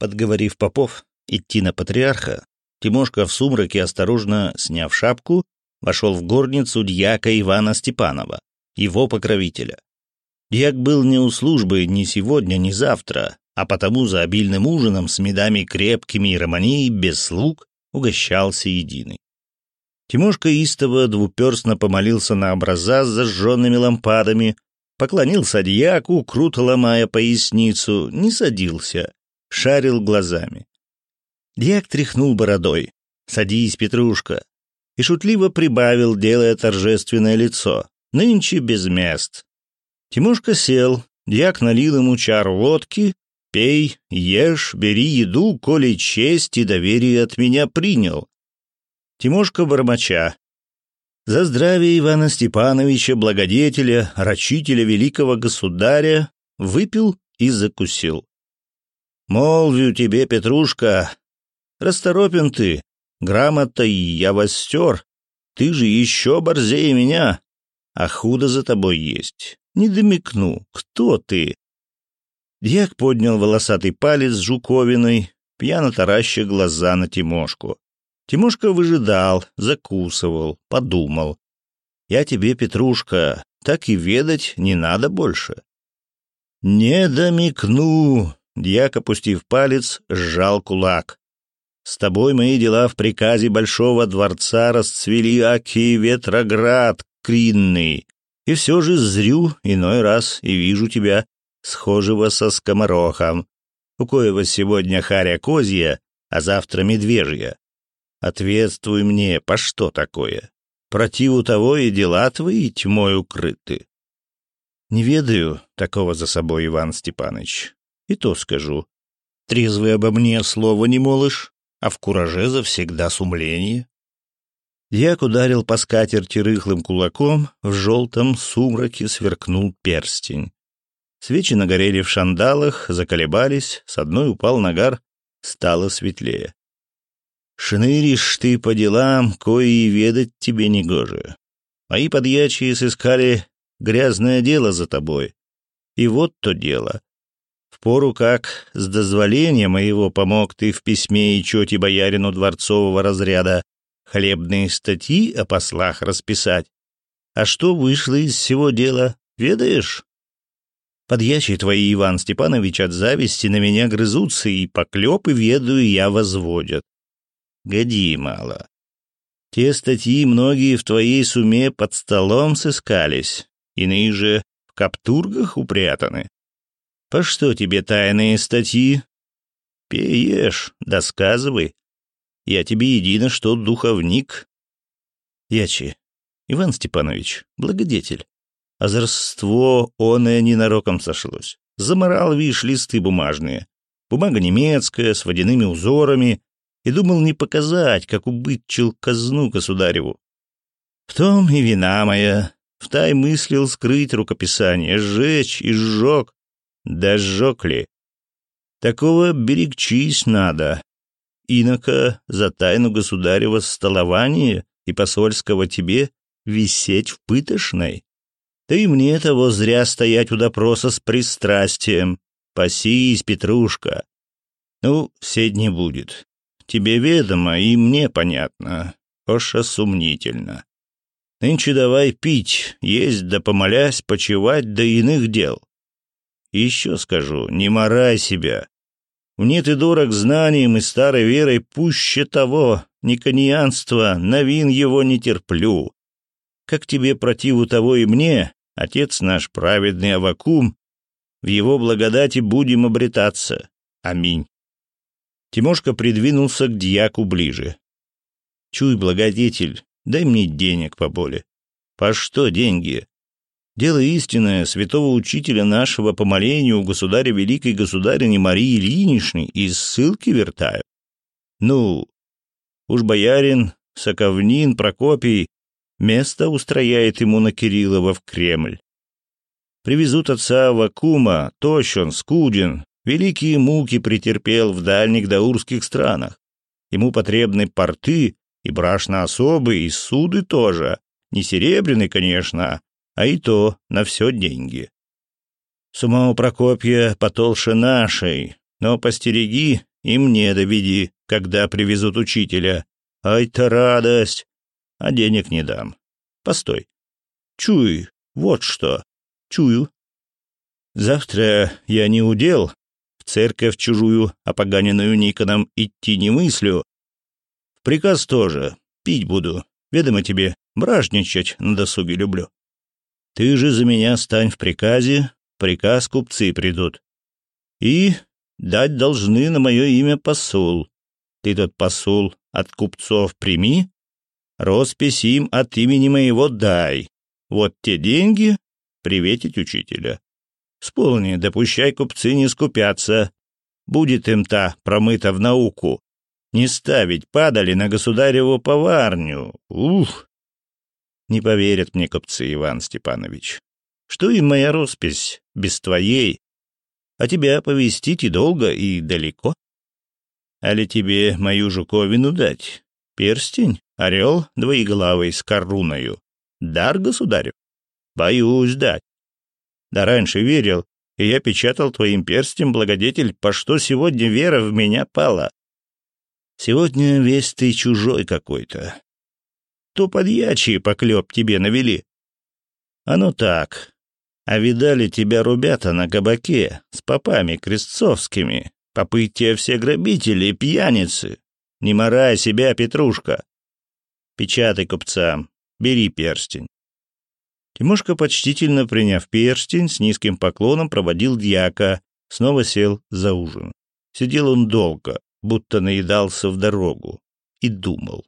Подговорив попов идти на патриарха, Тимошка в сумраке, осторожно сняв шапку, вошел в горницу дьяка Ивана Степанова, его покровителя. Дьяк был не у службы ни сегодня, ни завтра, а потому за обильным ужином с медами крепкими и романией без слуг угощался единый. Тимошка истово двуперстно помолился на образа с зажженными лампадами, поклонился дьяку, круто ломая поясницу, не садился, шарил глазами. Дьяк тряхнул бородой. «Садись, Петрушка!» И шутливо прибавил, делая торжественное лицо. «Нынче без мест!» Тимошка сел, дьяк налил ему чар водки. «Пей, ешь, бери еду, коли честь и доверие от меня принял». Тимошка бормоча «За здравие Ивана Степановича, благодетеля, рачителя великого государя, выпил и закусил». Молвю тебе, Петрушка, расторопен ты, грамотой я вас ты же еще борзее меня, а худо за тобой есть. Не домикну, кто ты?» Дьяк поднял волосатый палец с жуковиной, пьяно тараща глаза на Тимошку. Тимошка выжидал, закусывал, подумал. «Я тебе, Петрушка, так и ведать не надо больше». «Не домикну!» Дьяк, опустив палец, сжал кулак. «С тобой мои дела в приказе Большого дворца расцвели аки ветроград кринный, и все же зрю иной раз и вижу тебя, схожего со скоморохом, у коего сегодня харя козья, а завтра медвежья. Ответствуй мне, по что такое? Противу того и дела твои тьмой укрыты». «Не ведаю такого за собой, Иван Степанович и то скажу. Трезвый обо мне слова не молишь, а в кураже завсегда сумление. Як ударил по скатерти рыхлым кулаком, в желтом сумраке сверкнул перстень. Свечи нагорели в шандалах, заколебались, с одной упал нагар, стало светлее. «Шныришь ты по делам, кои и ведать тебе негоже. Мои подьячие сыскали грязное дело за тобой. И вот то дело пору как с дозволения моего помог ты в письме и чете боярину дворцового разряда хлебные статьи о послах расписать. А что вышло из всего дела, ведаешь? Подьячие твои, Иван Степанович, от зависти на меня грызутся, и поклепы, ведаю, я возводят. Годи мало. Те статьи многие в твоей суме под столом сыскались, иные же в каптургах упрятаны. По что тебе тайные статьи? Пеешь, досказывай. Я тебе едино что духовник. Ячи, Иван Степанович, благодетель. А зарство он и ненароком сошлось. Заморал, вишь, листы бумажные. Бумага немецкая, с водяными узорами. И думал не показать, как убытчил казну государеву. В том и вина моя. Втай мыслил скрыть рукописание, сжечь и сжег. Да сжег ли? Такого берегчись надо. Инока за тайну государева столования и посольского тебе висеть в пытошной. Ты мне того зря стоять у допроса с пристрастием. Пасись, Петрушка. Ну, все дни будет. Тебе ведомо и мне понятно. Оша сумнительно. Нынче давай пить, есть да помолясь, почевать до иных дел. И еще скажу, не морай себя. Мне ты дорог знанием и старой верой пуще того, никонианства, новин его не терплю. Как тебе противу того и мне, отец наш праведный Авакум, в его благодати будем обретаться. Аминь. Тимошка придвинулся к дьяку ближе. Чуй, благодетель, дай мне денег поболе. По что деньги? Дело истинное, святого учителя нашего по молению государя великой государыни Марии Ильиничны из ссылки вертаю. Ну, уж боярин, соковнин, Прокопий место устрояет ему на Кириллова в Кремль. Привезут отца Вакума, тощен, скуден, великие муки претерпел в дальних даурских странах. Ему потребны порты и брашно особые, и суды тоже. Не серебряный, конечно, а а и то на все деньги. Сумма у Прокопья потолще нашей, но постереги и мне доведи, когда привезут учителя. Ай-то радость! А денег не дам. Постой. Чуй, вот что. Чую. Завтра я не удел, в церковь чужую, опоганенную Никоном, идти не мыслю. приказ тоже, пить буду, ведомо тебе, бражничать на досуге люблю. Ты же за меня стань в приказе, приказ купцы придут. И дать должны на мое имя посол. Ты тот посол от купцов прими, роспись им от имени моего дай. Вот те деньги, приветить учителя. Сполни, допущай купцы не скупятся. Будет им та промыта в науку. Не ставить падали на государеву поварню. Ух! Не поверят мне копцы, Иван Степанович. Что и моя роспись без твоей? А тебя повестить и долго, и далеко. А ли тебе мою жуковину дать? Перстень, орел двоеглавый с коруною. Дар государю? Боюсь дать. Да раньше верил, и я печатал твоим перстем, благодетель, по что сегодня вера в меня пала. Сегодня весь ты чужой какой-то, то подьячие поклеп тебе навели. А ну так. А видали тебя рубята на кабаке с попами крестцовскими. Попы те все грабители и пьяницы. Не морай себя, Петрушка. Печатай купцам. Бери перстень. Тимошка, почтительно приняв перстень, с низким поклоном проводил дьяка, снова сел за ужин. Сидел он долго, будто наедался в дорогу, и думал.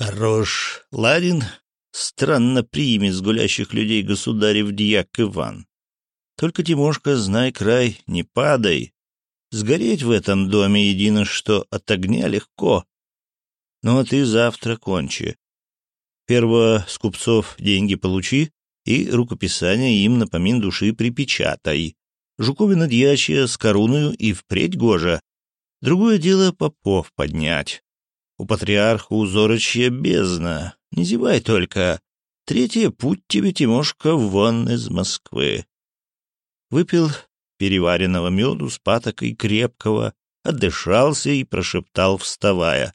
Хорош, Ларин, странно примет с гулящих людей государев дьяк Иван. Только, Тимошка, знай край, не падай. Сгореть в этом доме едино что от огня легко. Ну а ты завтра кончи. Перво с купцов деньги получи и рукописание им напомин души припечатай. Жуковина дьячья с коруною и впредь гожа. Другое дело попов поднять. У патриарха узорочья бездна. Не зевай только. Третье путь тебе, Тимошка, вон из Москвы. Выпил переваренного меду с патокой крепкого, отдышался и прошептал, вставая.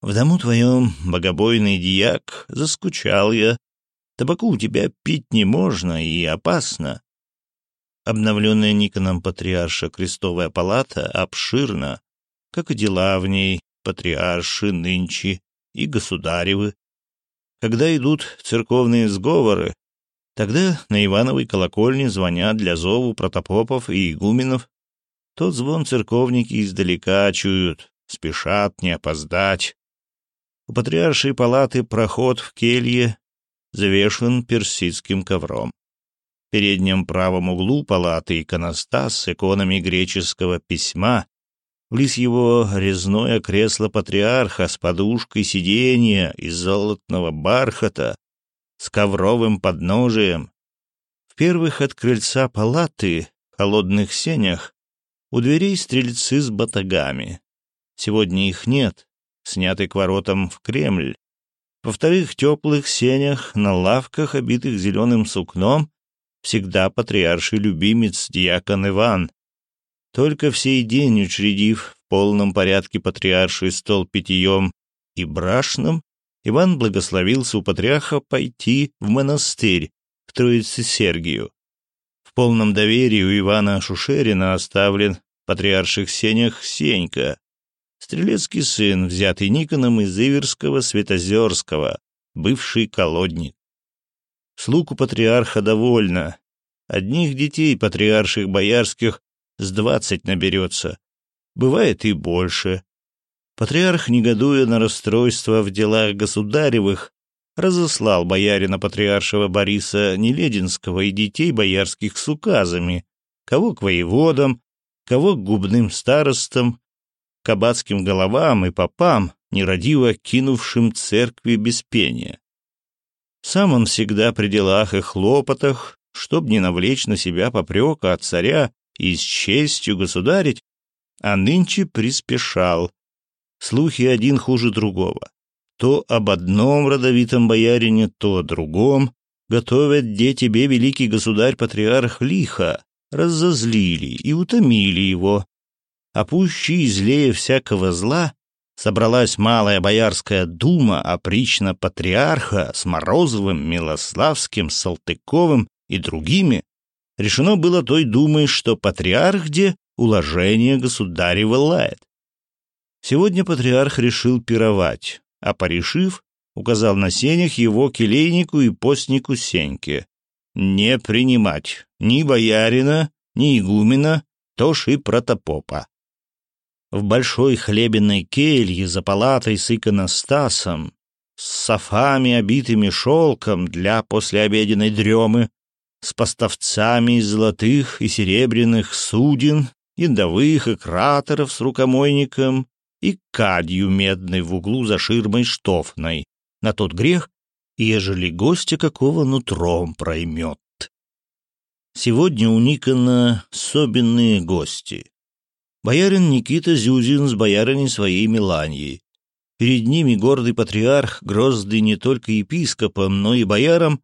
В дому твоем, богобойный дьяк, заскучал я. Табаку у тебя пить не можно и опасно. Обновленная Никоном патриарша крестовая палата обширна, как и дела в ней, патриарши нынче и государевы. Когда идут церковные сговоры, тогда на Ивановой колокольне звонят для зову протопопов и игуменов. Тот звон церковники издалека чуют, спешат не опоздать. У патриаршей палаты проход в келье завешен персидским ковром. В переднем правом углу палаты иконостас с иконами греческого письма Лис его резное кресло патриарха с подушкой сиденья из золотного бархата, с ковровым подножием. В первых от крыльца палаты, холодных сенях, у дверей стрельцы с батагами. Сегодня их нет, сняты к воротам в Кремль. Во вторых теплых сенях, на лавках, обитых зеленым сукном, всегда патриарший любимец, диакон Иван, только в сей день, учредив в полном порядке патриарший стол питьем и брашным, Иван благословился у патриарха пойти в монастырь в Троице Сергию. В полном доверии у Ивана Шушерина оставлен в патриарших сенях Сенька, стрелецкий сын, взятый Никоном из Иверского Светозерского, бывший колодник. Слуг у патриарха довольно. Одних детей патриарших боярских с двадцать наберется. Бывает и больше. Патриарх, негодуя на расстройство в делах государевых, разослал боярина патриаршего Бориса Нелединского и детей боярских с указами, кого к воеводам, кого к губным старостам, к аббатским головам и попам, нерадиво кинувшим церкви без пения. Сам он всегда при делах и хлопотах, чтоб не навлечь на себя попрека от царя, и с честью государить, а нынче приспешал. Слухи один хуже другого. То об одном родовитом боярине, то о другом. Готовят где тебе, великий государь-патриарх, лихо. Разозлили и утомили его. А пуще и злее всякого зла собралась малая боярская дума опрично патриарха с Морозовым, Милославским, Салтыковым и другими, решено было той думой, что патриарх где уложение государева лает. Сегодня патриарх решил пировать, а порешив, указал на сенях его келейнику и постнику Сеньке. Не принимать ни боярина, ни игумена, тож и протопопа. В большой хлебенной келье за палатой с иконостасом, с софами, обитыми шелком для послеобеденной дремы, с поставцами из золотых и серебряных суден, яндовых и кратеров с рукомойником и кадью медной в углу за ширмой штофной, на тот грех, ежели гостя какого нутром проймет. Сегодня у Никона особенные гости. Боярин Никита Зюзин с боярыней своей Миланьей. Перед ними гордый патриарх, грозный не только епископом, но и боярам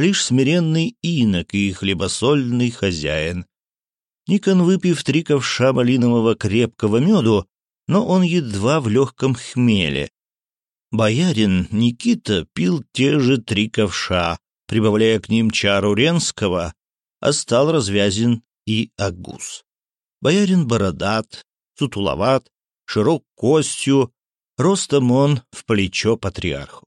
лишь смиренный инок и хлебосольный хозяин. Никон, выпив три ковша малинового крепкого меду, но он едва в легком хмеле. Боярин Никита пил те же три ковша, прибавляя к ним чару Ренского, а стал развязен и агус. Боярин бородат, сутуловат, широк костью, ростом он в плечо патриарху.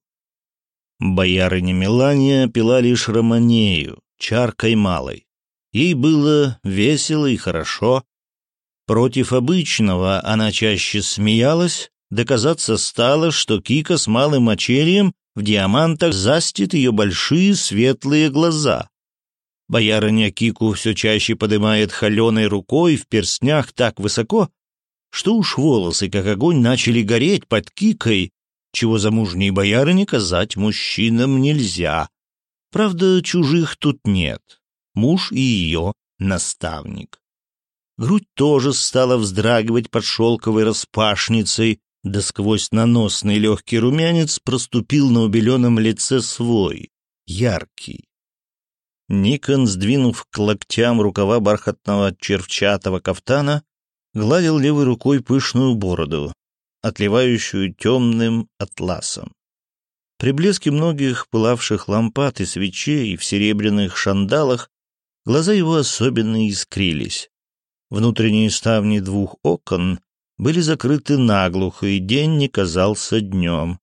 Боярыня Мелания пила лишь романею, чаркой малой. Ей было весело и хорошо. Против обычного она чаще смеялась, доказаться стало, что Кика с малым очерьем в диамантах застит ее большие светлые глаза. Боярыня Кику все чаще поднимает холеной рукой в перстнях так высоко, что уж волосы, как огонь, начали гореть под Кикой, чего замужней боярыне казать мужчинам нельзя. Правда, чужих тут нет. Муж и ее наставник. Грудь тоже стала вздрагивать под шелковой распашницей, да сквозь наносный легкий румянец проступил на убеленном лице свой, яркий. Никон, сдвинув к локтям рукава бархатного червчатого кафтана, гладил левой рукой пышную бороду, отливающую темным атласом. При блеске многих пылавших лампад и свечей в серебряных шандалах глаза его особенно искрились. Внутренние ставни двух окон были закрыты наглухо, и день не казался днем.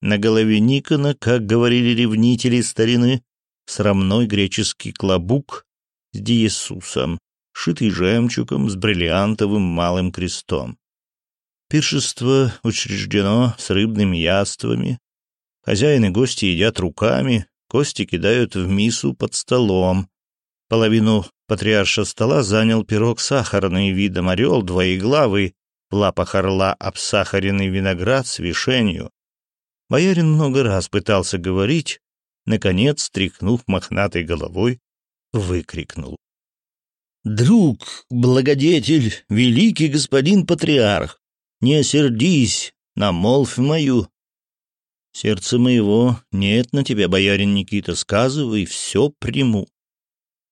На голове Никона, как говорили ревнители старины, срамной греческий клобук с Диесусом, шитый жемчугом с бриллиантовым малым крестом. Пиршество учреждено с рыбными яствами. Хозяин и гости едят руками, кости кидают в мису под столом. Половину патриарша стола занял пирог сахарный, видом орел, двоеглавый, в лапах орла обсахаренный виноград с вишенью. Боярин много раз пытался говорить, наконец, стряхнув мохнатой головой, выкрикнул. «Друг, благодетель, великий господин патриарх, не сердись на молвь мою. Сердце моего нет на тебя, боярин Никита, сказывай, все приму.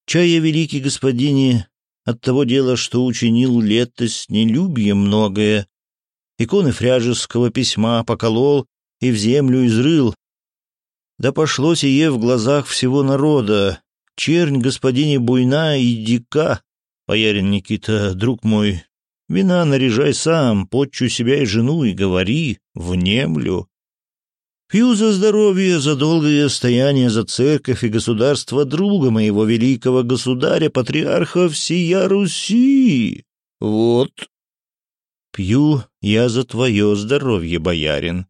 Чая, великий господине, от того дела, что учинил лето с нелюбье многое, иконы фряжеского письма поколол и в землю изрыл. Да пошло сие в глазах всего народа, чернь господине буйна и дика, боярин Никита, друг мой, Вина наряжай сам, подчу себя и жену, и говори, внемлю. Пью за здоровье, за долгое стояние за церковь и государство друга моего великого государя-патриарха всея Руси. Вот. Пью я за твое здоровье, боярин,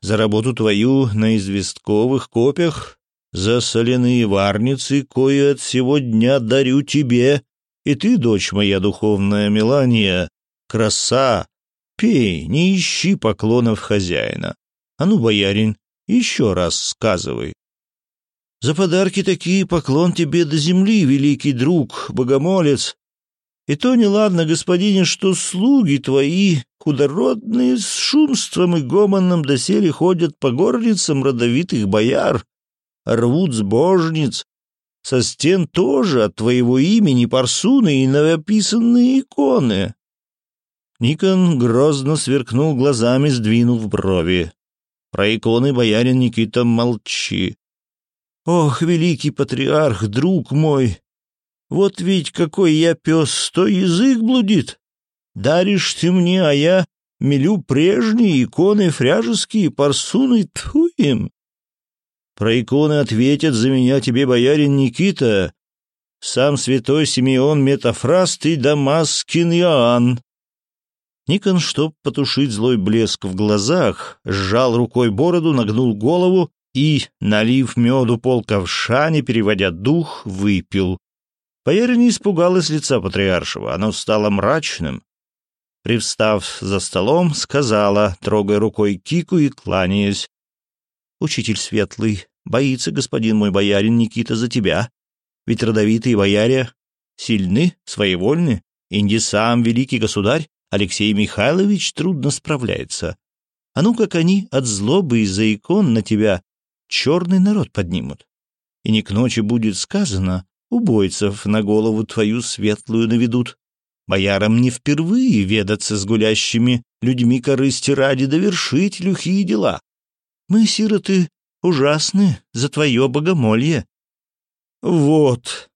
за работу твою на известковых копях, за соляные варницы, кое от сего дня дарю тебе, и ты, дочь моя духовная Мелания, краса! Пей, не ищи поклонов хозяина. А ну, боярин, еще раз сказывай. За подарки такие поклон тебе до земли, великий друг, богомолец. И то неладно, господине, что слуги твои, худородные, с шумством и гомоном доселе ходят по горницам родовитых бояр, рвут сбожниц, со стен тоже от твоего имени парсуны и новописанные иконы. Никон грозно сверкнул глазами, сдвинув брови. Про иконы боярин Никита молчи. «Ох, великий патриарх, друг мой! Вот ведь какой я пес, то язык блудит! Даришь ты мне, а я мелю прежние иконы фряжеские, парсуны тьфу им!» «Про иконы ответят за меня тебе, боярин Никита!» Сам святой Симеон Метафраст и Дамаскин Иоанн Никон, чтоб потушить злой блеск в глазах, сжал рукой бороду, нагнул голову и, налив меду пол ковша, не переводя дух, выпил. Боярин не испугалась лица патриаршего, оно стало мрачным. Привстав за столом, сказала, трогая рукой кику и кланяясь. «Учитель светлый, боится господин мой боярин Никита за тебя, ведь родовитые бояре сильны, своевольны, Инди сам великий государь, Алексей Михайлович трудно справляется. А ну как они от злобы из-за икон на тебя черный народ поднимут. И не к ночи будет сказано, убойцев на голову твою светлую наведут. Боярам не впервые ведаться с гулящими людьми корысти ради довершить люхие дела. Мы, сироты, ужасны за твое богомолье. Вот.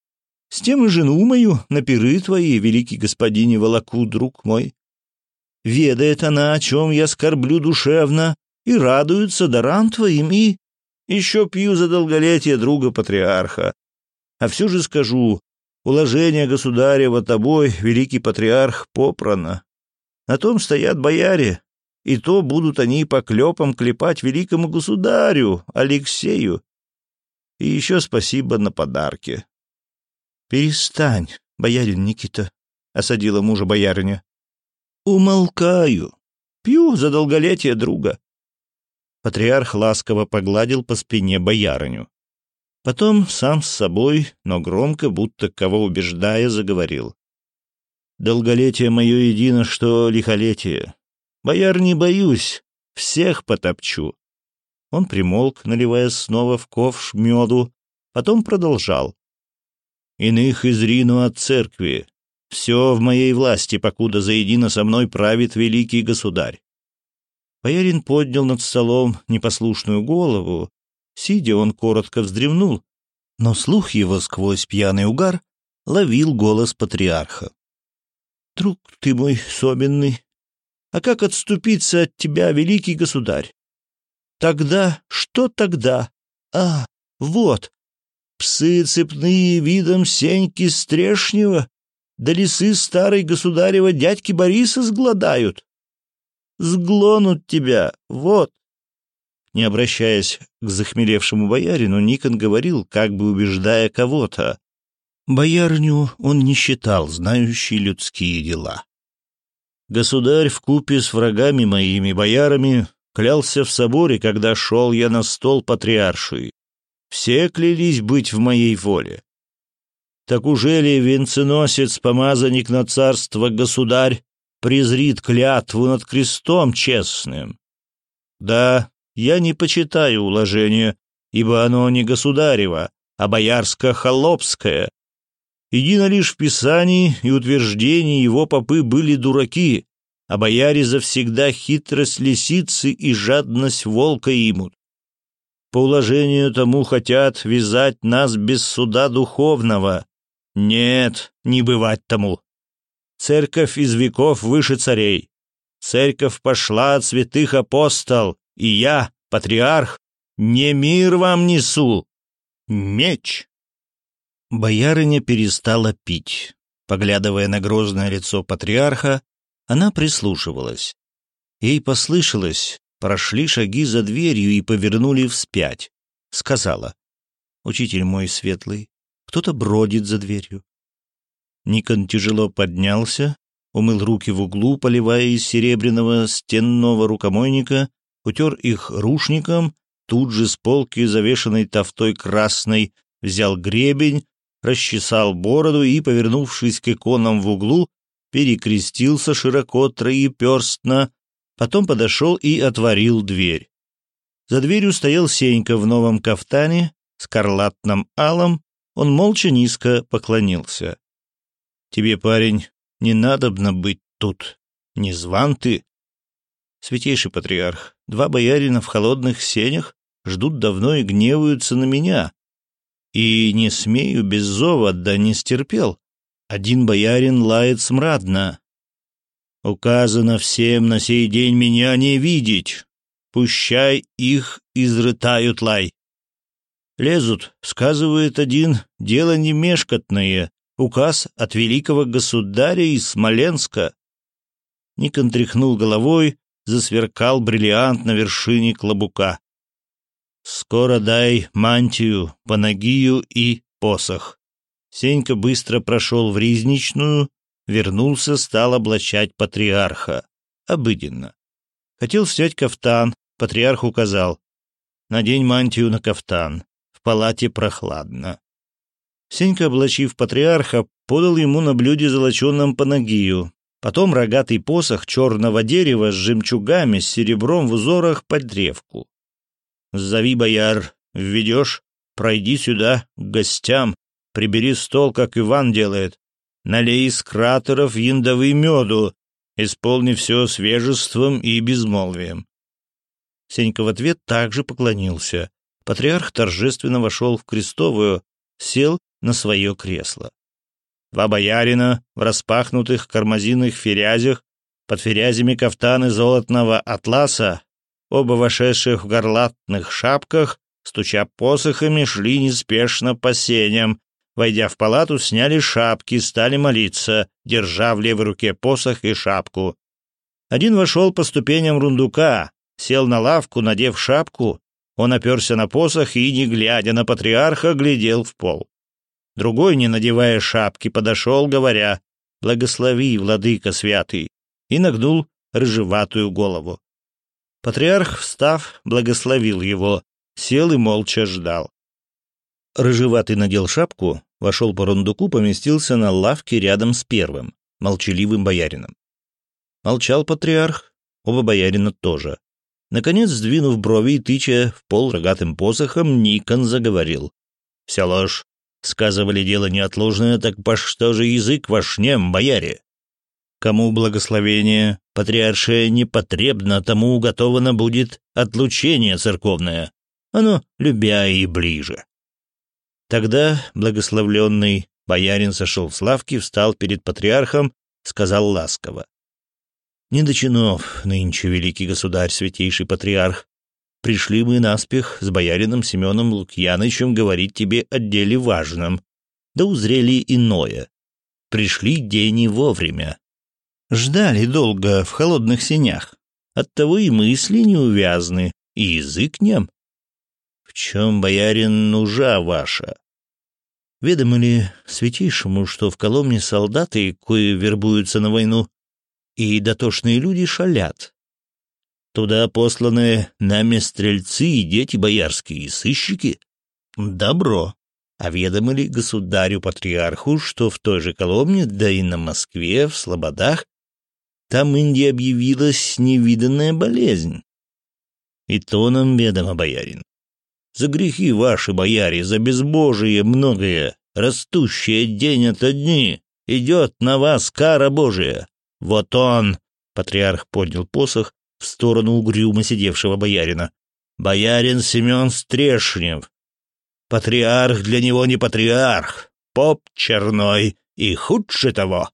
С тем и жену мою на пиры твои, великий господине Волоку, друг мой. Ведает она, о чем я скорблю душевно, и радуется дарам твоим, и... Еще пью за долголетие друга патриарха. А все же скажу, уложение государева тобой, великий патриарх, попрано. На том стоят бояре, и то будут они по клепам клепать великому государю, Алексею. И еще спасибо на подарки. — Перестань, боярин Никита, — осадила мужа боярыня умолкаю. Пью за долголетие друга». Патриарх ласково погладил по спине боярыню. Потом сам с собой, но громко, будто кого убеждая, заговорил. «Долголетие мое едино, что лихолетие. Бояр не боюсь, всех потопчу». Он примолк, наливая снова в ковш меду, потом продолжал. «Иных изрину от церкви, все в моей власти, покуда заедино со мной правит великий государь. Боярин поднял над столом непослушную голову. Сидя, он коротко вздремнул, но слух его сквозь пьяный угар ловил голос патриарха. «Друг ты мой собенный, а как отступиться от тебя, великий государь? Тогда, что тогда? А, вот, псы цепные видом сеньки стрешнего, да лисы старой государева дядьки Бориса сгладают сглонут тебя, вот!» Не обращаясь к захмелевшему боярину, Никон говорил, как бы убеждая кого-то. Боярню он не считал, знающий людские дела. Государь в купе с врагами моими боярами клялся в соборе, когда шел я на стол патриарший. Все клялись быть в моей воле. Так уже ли венценосец, помазанник на царство государь, презрит клятву над крестом честным? Да, я не почитаю уложение, ибо оно не государево, а боярско-холопское. Едино лишь в Писании и утверждении его попы были дураки, а бояре завсегда хитрость лисицы и жадность волка имут. По уложению тому хотят вязать нас без суда духовного, нет, не бывать тому. Церковь из веков выше царей. Церковь пошла от святых апостол, и я, патриарх, не мир вам несу. Меч. Боярыня перестала пить. Поглядывая на грозное лицо патриарха, она прислушивалась. Ей послышалось, прошли шаги за дверью и повернули вспять. Сказала, «Учитель мой светлый, кто-то бродит за дверью. Никон тяжело поднялся, умыл руки в углу, поливая из серебряного стенного рукомойника, утер их рушником, тут же с полки, завешенной тофтой красной, взял гребень, расчесал бороду и, повернувшись к иконам в углу, перекрестился широко троеперстно, потом подошел и отворил дверь. За дверью стоял Сенька в новом кафтане, скарлатном алом, он молча низко поклонился. «Тебе, парень, не надобно быть тут. Не зван ты». «Святейший патриарх, два боярина в холодных сенях ждут давно и гневаются на меня. И не смею без зова, да не стерпел. Один боярин лает смрадно. Указано всем на сей день меня не видеть. Пущай их изрытают лай. Лезут, сказывает один, дело не мешкотное, указ от великого государя из Смоленска. Никон тряхнул головой, засверкал бриллиант на вершине клобука. «Скоро дай мантию, панагию и посох». Сенька быстро прошел в Ризничную, вернулся, стал облачать патриарха. Обыденно. Хотел снять кафтан, патриарх указал. «Надень мантию на кафтан» в палате прохладно. Сенька, облачив патриарха, подал ему на блюде золоченом панагию, потом рогатый посох черного дерева с жемчугами с серебром в узорах под древку. «Зови, бояр, введешь, пройди сюда, к гостям, прибери стол, как Иван делает, налей из кратеров яндовый меду, исполни все свежеством и безмолвием». Сенька в ответ также поклонился. Патриарх торжественно вошел в крестовую, сел на свое кресло. Два боярина в распахнутых кармазинных ферязях, под ферязями кафтаны золотного атласа, оба вошедших в горлатных шапках, стуча посохами, шли неспешно по сеням. Войдя в палату, сняли шапки, стали молиться, держа в левой руке посох и шапку. Один вошел по ступеням рундука, сел на лавку, надев шапку, он оперся на посох и, не глядя на патриарха, глядел в пол. Другой, не надевая шапки, подошел, говоря «Благослови, владыка святый!» и нагнул рыжеватую голову. Патриарх, встав, благословил его, сел и молча ждал. Рыжеватый надел шапку, вошел по рундуку, поместился на лавке рядом с первым, молчаливым боярином. Молчал патриарх, оба боярина тоже. Наконец, сдвинув брови и тыча в пол рогатым посохом, Никон заговорил. «Вся ложь. Сказывали дело неотложное, так по что же язык ваш нем, бояре? Кому благословение, патриаршее непотребно, тому уготовано будет отлучение церковное, оно любя и ближе». Тогда благословленный боярин сошел с лавки, встал перед патриархом, сказал ласково. «Не до чинов нынче, великий государь, святейший патриарх. Пришли мы наспех с боярином Семеном Лукьянычем говорить тебе о деле важном. Да узрели иное. Пришли день и вовремя. Ждали долго в холодных сенях. Оттого и мысли не увязны, и язык нем. В чем, боярин, нужа ваша?» Ведомо ли святейшему, что в Коломне солдаты, кои вербуются на войну, и дотошные люди шалят. Туда посланы нами стрельцы и дети боярские, и сыщики. Добро. Оведомили а государю-патриарху, что в той же Коломне, да и на Москве, в Слободах, там Индии объявилась невиданная болезнь. И то нам ведомо, боярин. За грехи ваши, бояре, за безбожие многое, растущее день ото дни, идет на вас кара Божия. «Вот он!» — патриарх поднял посох в сторону угрюмо сидевшего боярина. «Боярин Семен Стрешнев! Патриарх для него не патриарх, поп черной и худше того!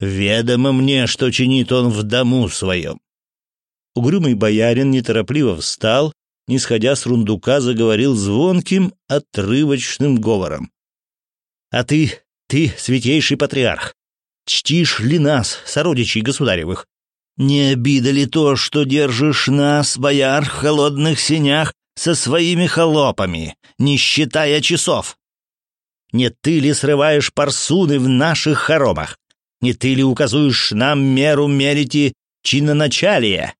Ведомо мне, что чинит он в дому своем!» Угрюмый боярин неторопливо встал, не сходя с рундука, заговорил звонким, отрывочным говором. «А ты, ты, святейший патриарх, Чтишь ли нас, сородичей государевых? Не обида ли то, что держишь нас, бояр, в холодных сенях со своими холопами, не считая часов? Не ты ли срываешь парсуны в наших хоромах? Не ты ли указуешь нам меру мерите чиноначалия?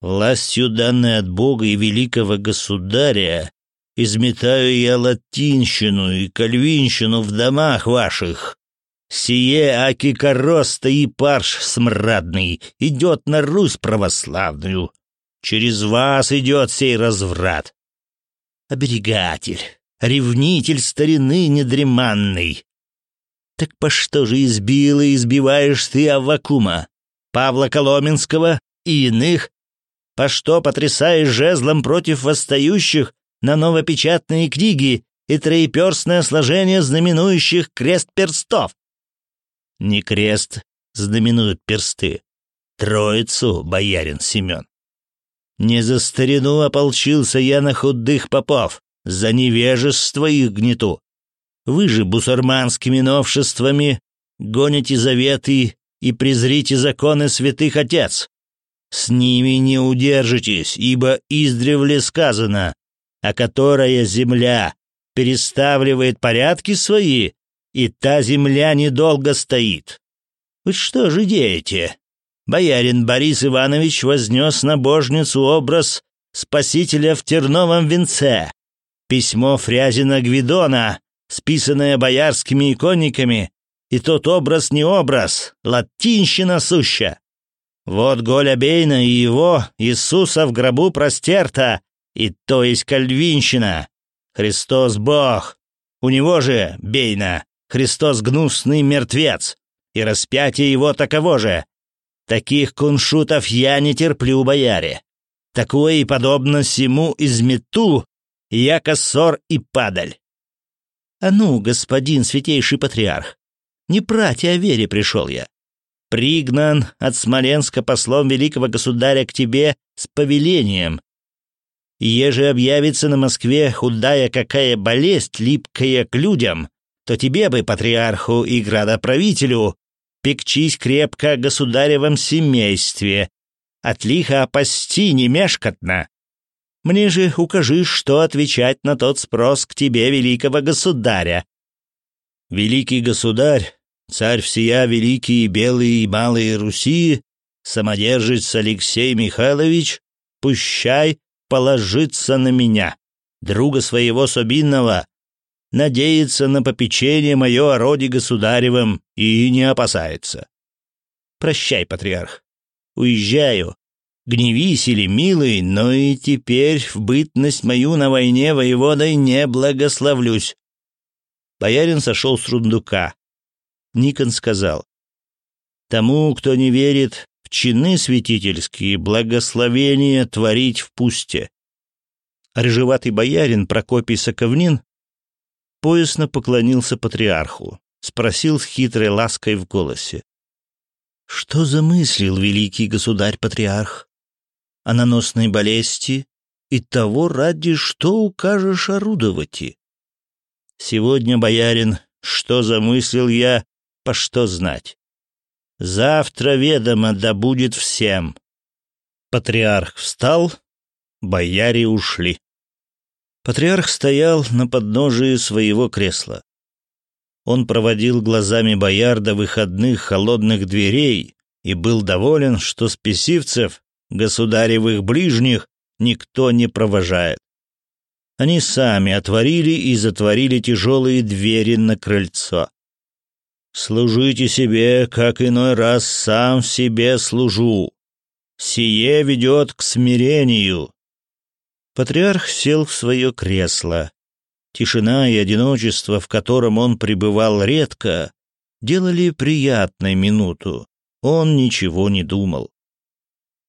Властью, данной от Бога и великого государя, изметаю я латинщину и кальвинщину в домах ваших, Сие акикороста и парш смрадный идет на Русь православную. Через вас идет сей разврат. Оберегатель, ревнитель старины недреманный. Так по что же избил и избиваешь ты Аввакума, Павла Коломенского и иных? По что потрясаешь жезлом против восстающих на новопечатные книги и троеперстное сложение знаменующих крест перстов? не крест знаменуют персты, троицу боярин Семен. Не за старину ополчился я на худых попов, за невежество их гнету. Вы же бусурманскими новшествами гоните заветы и презрите законы святых отец. С ними не удержитесь, ибо издревле сказано, а которая земля переставливает порядки свои, и та земля недолго стоит. Вы что же деете? Боярин Борис Иванович вознес на божницу образ спасителя в терновом венце. Письмо Фрязина Гвидона, списанное боярскими иконниками, и тот образ не образ, латинщина суща. Вот Голя Бейна и его Иисуса в гробу простерта, и то есть кальвинщина. Христос Бог. У него же, Бейна, Христос гнусный мертвец, и распятие его таково же. Таких куншутов я не терплю, бояре. Такое и подобно сему измету, я косор и падаль. А ну, господин святейший патриарх, не прати о а вере пришел я. Пригнан от Смоленска послом великого государя к тебе с повелением. Еже объявится на Москве худая какая болезнь, липкая к людям, то тебе бы, патриарху и градоправителю, пекчись крепко о государевом семействе, от а лиха опасти немешкотно. Мне же укажи, что отвечать на тот спрос к тебе, великого государя». «Великий государь, царь всея великие белые и малые Руси, самодержец Алексей Михайлович, пущай положиться на меня, друга своего Собинного, надеется на попечение мое о роде государевом и не опасается. Прощай, патриарх. Уезжаю. Гневись или милый, но и теперь в бытность мою на войне воеводой не благословлюсь. Боярин сошел с рундука. Никон сказал, «Тому, кто не верит, в чины святительские благословения творить в пусте». Рыжеватый боярин Прокопий Соковнин поясно поклонился патриарху, спросил с хитрой лаской в голосе. «Что замыслил великий государь-патриарх? О наносной болезни и того ради, что укажешь орудовать?» «Сегодня, боярин, что замыслил я, по что знать? Завтра ведомо да будет всем». Патриарх встал, бояре ушли. Патриарх стоял на подножии своего кресла. Он проводил глазами боярда выходных холодных дверей и был доволен, что спесивцев, государевых ближних, никто не провожает. Они сами отворили и затворили тяжелые двери на крыльцо. «Служите себе, как иной раз сам себе служу. Сие ведет к смирению, Патриарх сел в свое кресло. Тишина и одиночество, в котором он пребывал редко, делали приятной минуту. Он ничего не думал.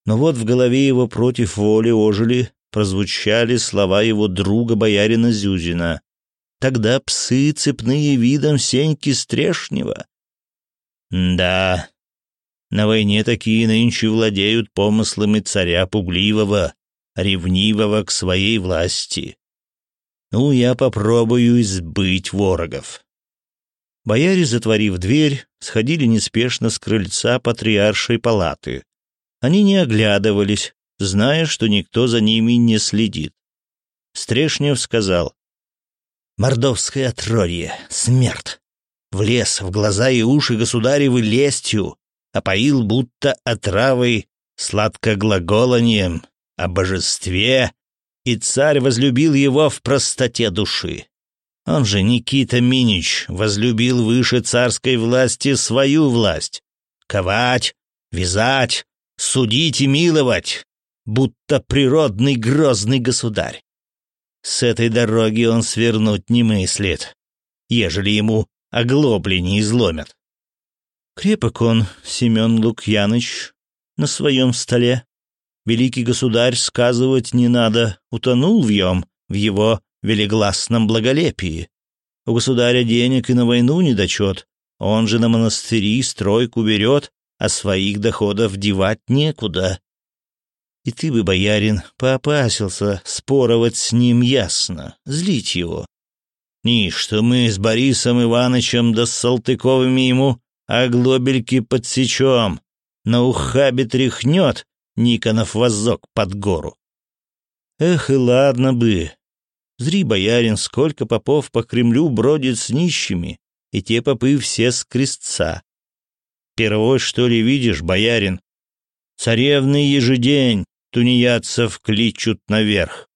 Но вот в голове его против воли ожили, прозвучали слова его друга боярина Зюзина. Тогда псы цепные видом Сеньки стрешнего. Да, на войне такие нынче владеют помыслами царя Пугливого, ревнивого к своей власти. Ну, я попробую избыть ворогов. Бояре, затворив дверь, сходили неспешно с крыльца патриаршей палаты. Они не оглядывались, зная, что никто за ними не следит. Стрешнев сказал, «Мордовское отродье, смерть! Влез в глаза и уши государевы лестью, опоил будто отравой, сладкоглаголанием, о божестве, и царь возлюбил его в простоте души. Он же, Никита Минич, возлюбил выше царской власти свою власть. Ковать, вязать, судить и миловать, будто природный грозный государь. С этой дороги он свернуть не мыслит, ежели ему оглобли не изломят. Крепок он, Семен Лукьяныч, на своем столе великий государь, сказывать не надо, утонул в ем, в его велегласном благолепии. У государя денег и на войну недочет, он же на монастыри стройку берет, а своих доходов девать некуда. И ты бы, боярин, поопасился споровать с ним ясно, злить его. Ни, что мы с Борисом Ивановичем да с Салтыковыми ему оглобельки подсечем, на ухабе тряхнет, Никонов возок под гору. Эх, и ладно бы. Зри, боярин, сколько попов по Кремлю бродит с нищими, и те попы все с крестца. Первой, что ли, видишь, боярин? Царевны ежедень тунеядцев кличут наверх.